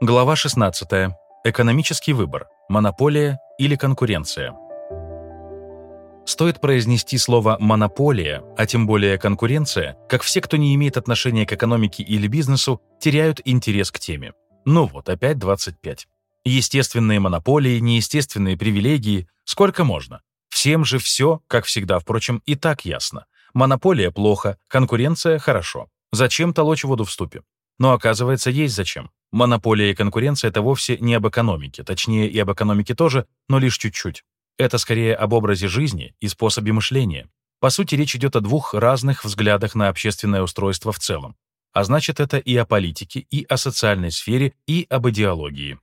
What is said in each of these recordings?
Глава 16. Экономический выбор. Монополия или конкуренция. Стоит произнести слово «монополия», а тем более «конкуренция», как все, кто не имеет отношения к экономике или бизнесу, теряют интерес к теме. Ну вот, опять 25. Естественные монополии, неестественные привилегии, сколько можно. Всем же все, как всегда, впрочем, и так ясно. Монополия плохо, конкуренция хорошо. Зачем толочь воду в ступе? Но оказывается, есть зачем. Монополия и конкуренция — это вовсе не об экономике, точнее и об экономике тоже, но лишь чуть-чуть. Это скорее об образе жизни и способе мышления. По сути, речь идет о двух разных взглядах на общественное устройство в целом. А значит, это и о политике, и о социальной сфере, и об идеологии.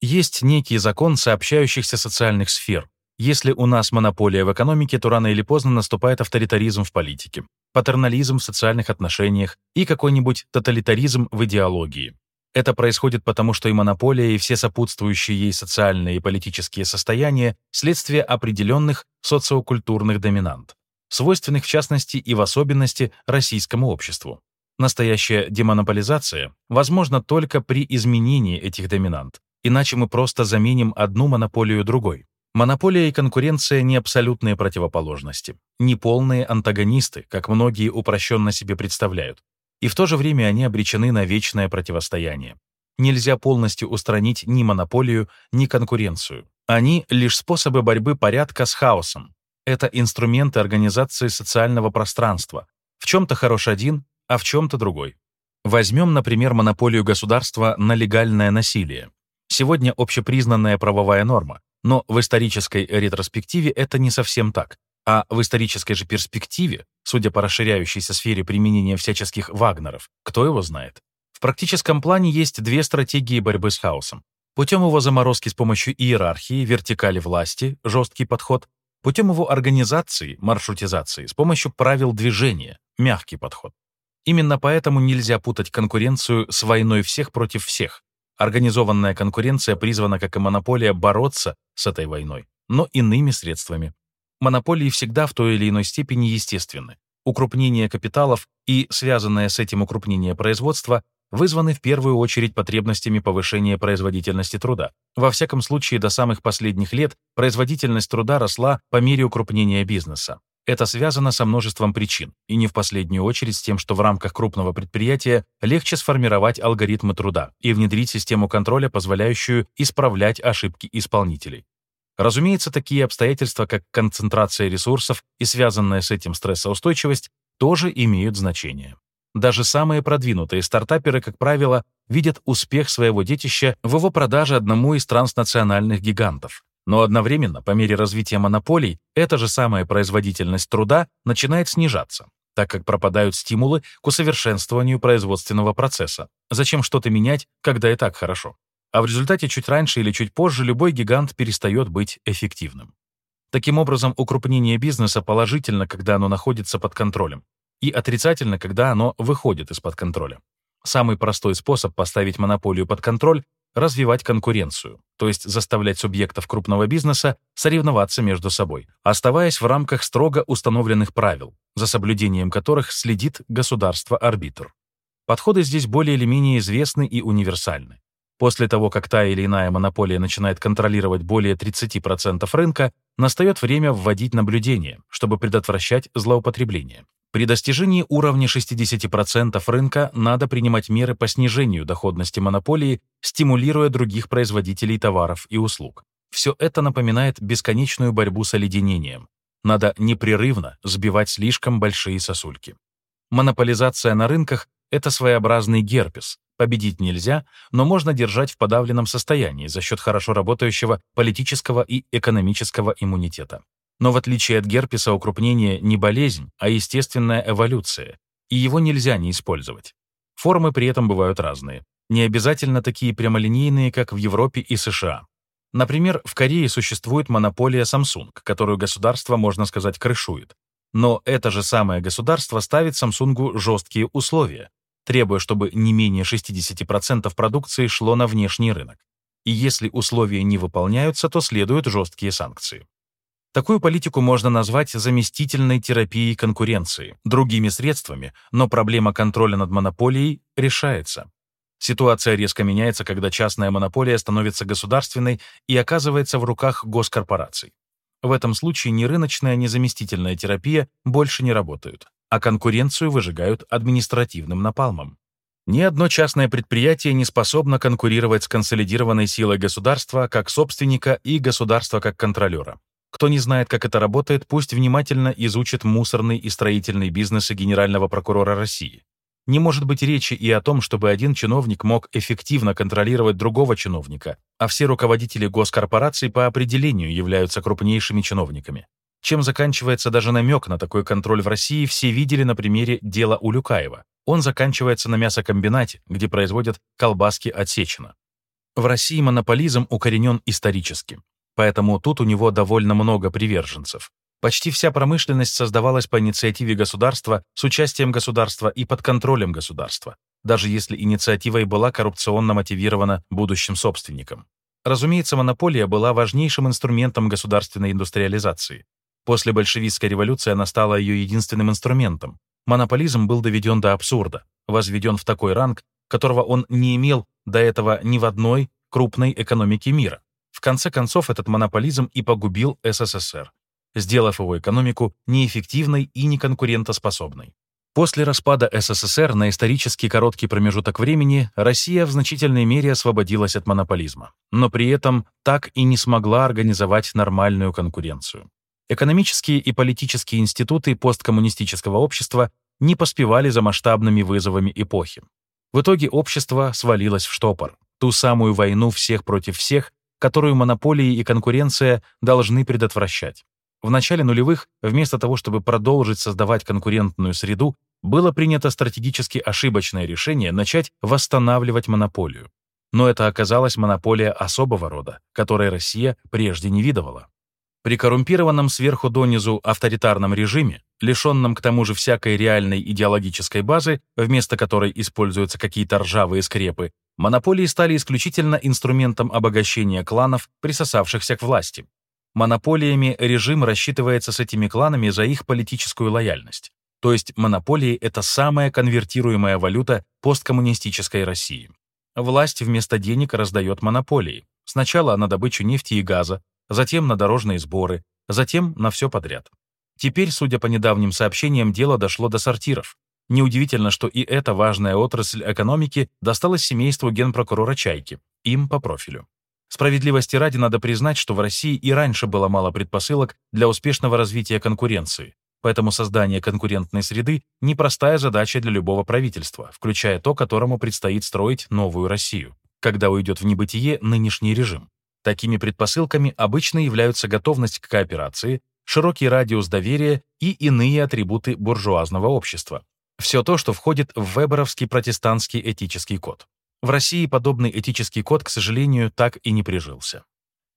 Есть некий закон сообщающихся социальных сфер. Если у нас монополия в экономике, то рано или поздно наступает авторитаризм в политике, патернализм в социальных отношениях и какой-нибудь тоталитаризм в идеологии. Это происходит потому, что и монополия, и все сопутствующие ей социальные и политические состояния — следствие определенных социокультурных доминант, свойственных в частности и в особенности российскому обществу. Настоящая демонополизация возможна только при изменении этих доминант, иначе мы просто заменим одну монополию другой. Монополия и конкуренция — не абсолютные противоположности, не полные антагонисты, как многие упрощенно себе представляют и в то же время они обречены на вечное противостояние. Нельзя полностью устранить ни монополию, ни конкуренцию. Они — лишь способы борьбы порядка с хаосом. Это инструменты организации социального пространства. В чем-то хорош один, а в чем-то другой. Возьмем, например, монополию государства на легальное насилие. Сегодня общепризнанная правовая норма, но в исторической ретроспективе это не совсем так. А в исторической же перспективе, судя по расширяющейся сфере применения всяческих вагнеров, кто его знает? В практическом плане есть две стратегии борьбы с хаосом. Путем его заморозки с помощью иерархии, вертикали власти, жесткий подход, путем его организации, маршрутизации, с помощью правил движения, мягкий подход. Именно поэтому нельзя путать конкуренцию с войной всех против всех. Организованная конкуренция призвана, как и монополия, бороться с этой войной, но иными средствами. Монополии всегда в той или иной степени естественны. Укрупнение капиталов и связанное с этим укрупнение производства вызваны в первую очередь потребностями повышения производительности труда. Во всяком случае, до самых последних лет производительность труда росла по мере укрупнения бизнеса. Это связано со множеством причин, и не в последнюю очередь с тем, что в рамках крупного предприятия легче сформировать алгоритмы труда и внедрить систему контроля, позволяющую исправлять ошибки исполнителей. Разумеется, такие обстоятельства, как концентрация ресурсов и связанная с этим стрессоустойчивость, тоже имеют значение. Даже самые продвинутые стартаперы, как правило, видят успех своего детища в его продаже одному из транснациональных гигантов. Но одновременно, по мере развития монополий, эта же самая производительность труда начинает снижаться, так как пропадают стимулы к усовершенствованию производственного процесса. Зачем что-то менять, когда и так хорошо? а в результате чуть раньше или чуть позже любой гигант перестает быть эффективным. Таким образом, укрупнение бизнеса положительно, когда оно находится под контролем, и отрицательно, когда оно выходит из-под контроля. Самый простой способ поставить монополию под контроль — развивать конкуренцию, то есть заставлять субъектов крупного бизнеса соревноваться между собой, оставаясь в рамках строго установленных правил, за соблюдением которых следит государство-арбитр. Подходы здесь более или менее известны и универсальны. После того, как та или иная монополия начинает контролировать более 30% рынка, настает время вводить наблюдение, чтобы предотвращать злоупотребление. При достижении уровня 60% рынка надо принимать меры по снижению доходности монополии, стимулируя других производителей товаров и услуг. Все это напоминает бесконечную борьбу с оледенением. Надо непрерывно сбивать слишком большие сосульки. Монополизация на рынках — это своеобразный герпес, Победить нельзя, но можно держать в подавленном состоянии за счет хорошо работающего политического и экономического иммунитета. Но в отличие от герпеса, укрупнение не болезнь, а естественная эволюция, и его нельзя не использовать. Формы при этом бывают разные. Не обязательно такие прямолинейные, как в Европе и США. Например, в Корее существует монополия Samsung, которую государство, можно сказать, крышует. Но это же самое государство ставит Samsung жесткие условия, требуя, чтобы не менее 60% продукции шло на внешний рынок. И если условия не выполняются, то следуют жесткие санкции. Такую политику можно назвать заместительной терапией конкуренции, другими средствами, но проблема контроля над монополией решается. Ситуация резко меняется, когда частная монополия становится государственной и оказывается в руках госкорпораций. В этом случае ни рыночная, ни заместительная терапия больше не работают, а конкуренцию выжигают административным напалмом. Ни одно частное предприятие не способно конкурировать с консолидированной силой государства как собственника и государства как контролера. Кто не знает, как это работает, пусть внимательно изучит мусорный и строительный бизнесы генерального прокурора России. Не может быть речи и о том, чтобы один чиновник мог эффективно контролировать другого чиновника, а все руководители госкорпораций по определению являются крупнейшими чиновниками. Чем заканчивается даже намек на такой контроль в России, все видели на примере дела Улюкаева. Он заканчивается на мясокомбинате, где производят колбаски от Сечина. В России монополизм укоренен исторически, поэтому тут у него довольно много приверженцев. Почти вся промышленность создавалась по инициативе государства, с участием государства и под контролем государства, даже если инициатива и была коррупционно мотивирована будущим собственником. Разумеется, монополия была важнейшим инструментом государственной индустриализации. После большевистской революции она стала ее единственным инструментом. Монополизм был доведен до абсурда, возведен в такой ранг, которого он не имел до этого ни в одной крупной экономике мира. Конце концов, этот монополизм и погубил СССР, сделав его экономику неэффективной и неконкурентоспособной. После распада СССР на исторически короткий промежуток времени Россия в значительной мере освободилась от монополизма, но при этом так и не смогла организовать нормальную конкуренцию. Экономические и политические институты посткоммунистического общества не поспевали за масштабными вызовами эпохи. В итоге общество свалилось в штопор, ту самую войну всех против всех, которую монополии и конкуренция должны предотвращать. В начале нулевых, вместо того, чтобы продолжить создавать конкурентную среду, было принято стратегически ошибочное решение начать восстанавливать монополию. Но это оказалась монополия особого рода, которой Россия прежде не видывала. При коррумпированном сверху донизу авторитарном режиме, лишенном к тому же всякой реальной идеологической базы, вместо которой используются какие-то ржавые скрепы, монополии стали исключительно инструментом обогащения кланов, присосавшихся к власти, Монополиями режим рассчитывается с этими кланами за их политическую лояльность. То есть монополии — это самая конвертируемая валюта посткоммунистической России. Власть вместо денег раздает монополии. Сначала на добычу нефти и газа, затем на дорожные сборы, затем на все подряд. Теперь, судя по недавним сообщениям, дело дошло до сортиров. Неудивительно, что и эта важная отрасль экономики досталась семейству генпрокурора Чайки, им по профилю. Справедливости ради надо признать, что в России и раньше было мало предпосылок для успешного развития конкуренции, поэтому создание конкурентной среды — непростая задача для любого правительства, включая то, которому предстоит строить новую Россию, когда уйдет в небытие нынешний режим. Такими предпосылками обычно являются готовность к кооперации, широкий радиус доверия и иные атрибуты буржуазного общества. Все то, что входит в Веберовский протестантский этический код. В России подобный этический код, к сожалению, так и не прижился.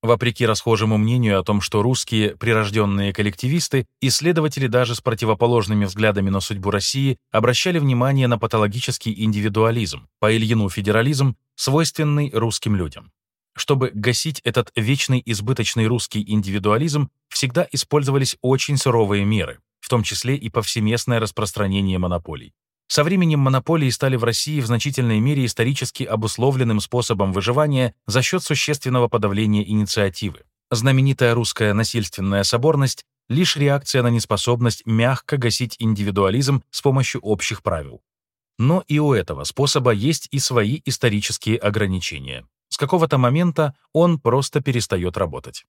Вопреки расхожему мнению о том, что русские прирожденные коллективисты, исследователи даже с противоположными взглядами на судьбу России обращали внимание на патологический индивидуализм, по Ильину федерализм, свойственный русским людям. Чтобы гасить этот вечный избыточный русский индивидуализм, всегда использовались очень суровые меры, в том числе и повсеместное распространение монополий. Со временем монополии стали в России в значительной мере исторически обусловленным способом выживания за счет существенного подавления инициативы. Знаменитая русская насильственная соборность — лишь реакция на неспособность мягко гасить индивидуализм с помощью общих правил. Но и у этого способа есть и свои исторические ограничения. С какого-то момента он просто перестает работать.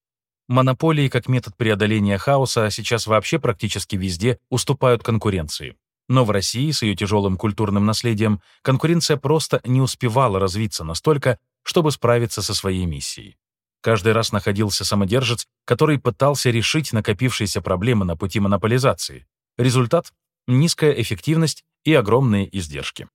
Монополии как метод преодоления хаоса сейчас вообще практически везде уступают конкуренции. Но в России с ее тяжелым культурным наследием конкуренция просто не успевала развиться настолько, чтобы справиться со своей миссией. Каждый раз находился самодержец, который пытался решить накопившиеся проблемы на пути монополизации. Результат — низкая эффективность и огромные издержки.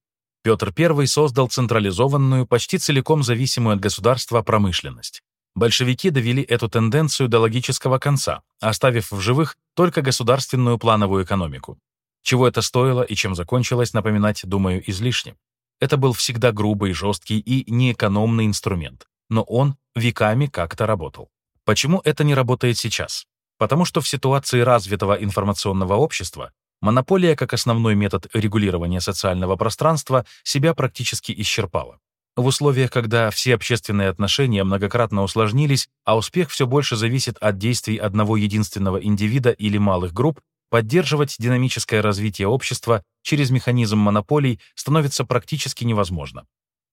Петр I создал централизованную, почти целиком зависимую от государства промышленность. Большевики довели эту тенденцию до логического конца, оставив в живых только государственную плановую экономику. Чего это стоило и чем закончилось, напоминать, думаю, излишне. Это был всегда грубый, жесткий и неэкономный инструмент, но он веками как-то работал. Почему это не работает сейчас? Потому что в ситуации развитого информационного общества монополия как основной метод регулирования социального пространства себя практически исчерпала. В условиях, когда все общественные отношения многократно усложнились, а успех все больше зависит от действий одного единственного индивида или малых групп, поддерживать динамическое развитие общества через механизм монополий становится практически невозможно.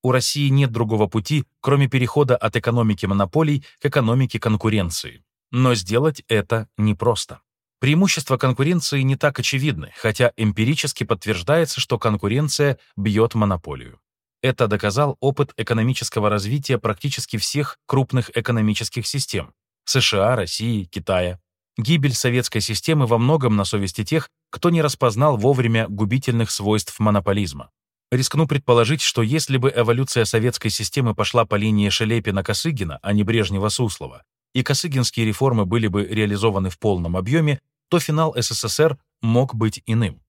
У России нет другого пути, кроме перехода от экономики монополий к экономике конкуренции. Но сделать это непросто. Преимущества конкуренции не так очевидны, хотя эмпирически подтверждается, что конкуренция бьет монополию. Это доказал опыт экономического развития практически всех крупных экономических систем – США, России, Китая. Гибель советской системы во многом на совести тех, кто не распознал вовремя губительных свойств монополизма. Рискну предположить, что если бы эволюция советской системы пошла по линии Шелепина-Косыгина, а не Брежнева-Суслова, и косыгинские реформы были бы реализованы в полном объеме, то финал СССР мог быть иным.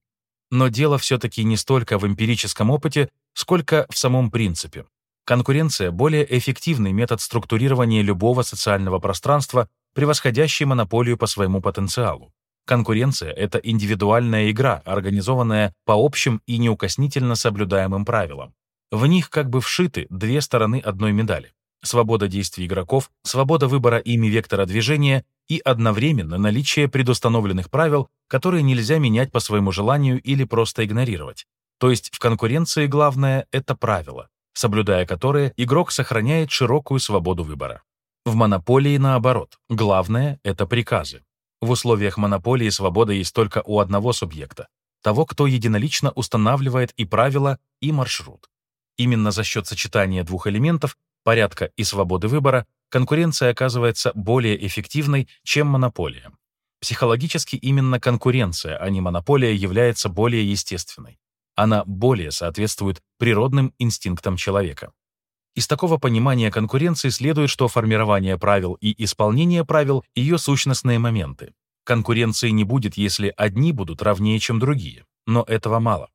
Но дело все-таки не столько в эмпирическом опыте, сколько в самом принципе. Конкуренция — более эффективный метод структурирования любого социального пространства, превосходящий монополию по своему потенциалу. Конкуренция — это индивидуальная игра, организованная по общим и неукоснительно соблюдаемым правилам. В них как бы вшиты две стороны одной медали. Свобода действий игроков, свобода выбора ими вектора движения и одновременно наличие предустановленных правил, которые нельзя менять по своему желанию или просто игнорировать. То есть в конкуренции главное — это правила, соблюдая которые игрок сохраняет широкую свободу выбора. В монополии наоборот, главное — это приказы. В условиях монополии свобода есть только у одного субъекта, того, кто единолично устанавливает и правила, и маршрут. Именно за счет сочетания двух элементов, порядка и свободы выбора, конкуренция оказывается более эффективной, чем монополия. Психологически именно конкуренция, а не монополия, является более естественной. Она более соответствует природным инстинктам человека. Из такого понимания конкуренции следует, что формирование правил и исполнение правил — ее сущностные моменты. Конкуренции не будет, если одни будут равнее, чем другие, но этого мало.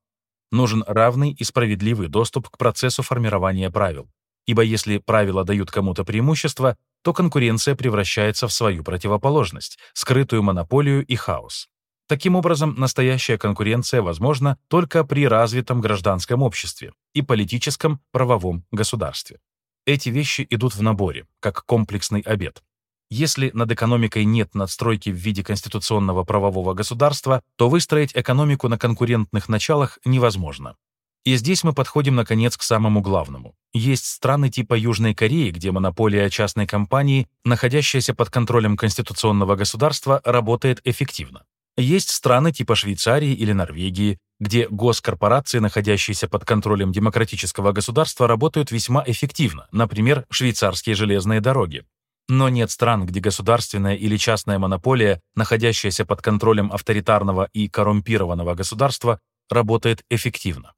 Нужен равный и справедливый доступ к процессу формирования правил, ибо если правила дают кому-то преимущество, то конкуренция превращается в свою противоположность, скрытую монополию и хаос. Таким образом, настоящая конкуренция возможна только при развитом гражданском обществе и политическом правовом государстве. Эти вещи идут в наборе, как комплексный обед. Если над экономикой нет надстройки в виде конституционного правового государства, то выстроить экономику на конкурентных началах невозможно. И здесь мы подходим, наконец, к самому главному. Есть страны типа Южной Кореи, где монополия частной компании, находящаяся под контролем конституционного государства, работает эффективно. Есть страны типа Швейцарии или Норвегии, где госкорпорации, находящиеся под контролем демократического государства, работают весьма эффективно, например, швейцарские железные дороги. Но нет стран, где государственная или частная монополия, находящаяся под контролем авторитарного и коррумпированного государства, работает эффективно.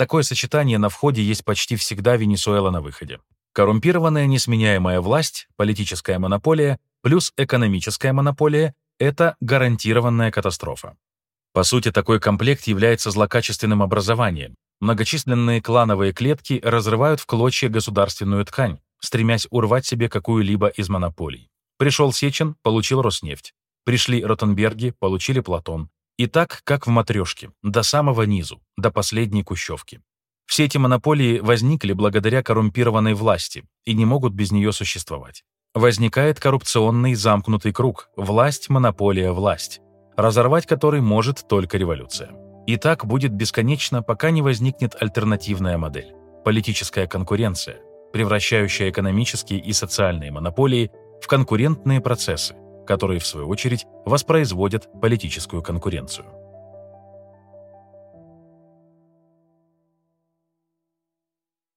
Такое сочетание на входе есть почти всегда Венесуэла на выходе. Коррумпированная несменяемая власть, политическая монополия, плюс экономическая монополия это гарантированная катастрофа. По сути, такой комплект является злокачественным образованием. Многочисленные клановые клетки разрывают в клочья государственную ткань, стремясь урвать себе какую-либо из монополий. Пришел Сечин, получил Роснефть. Пришли Ротенберги, получили Платон. И так, как в матрешке, до самого низу, до последней кущевки. Все эти монополии возникли благодаря коррумпированной власти и не могут без нее существовать. Возникает коррупционный замкнутый круг – власть, монополия, власть, разорвать который может только революция. И так будет бесконечно, пока не возникнет альтернативная модель – политическая конкуренция, превращающая экономические и социальные монополии в конкурентные процессы, которые, в свою очередь, воспроизводят политическую конкуренцию.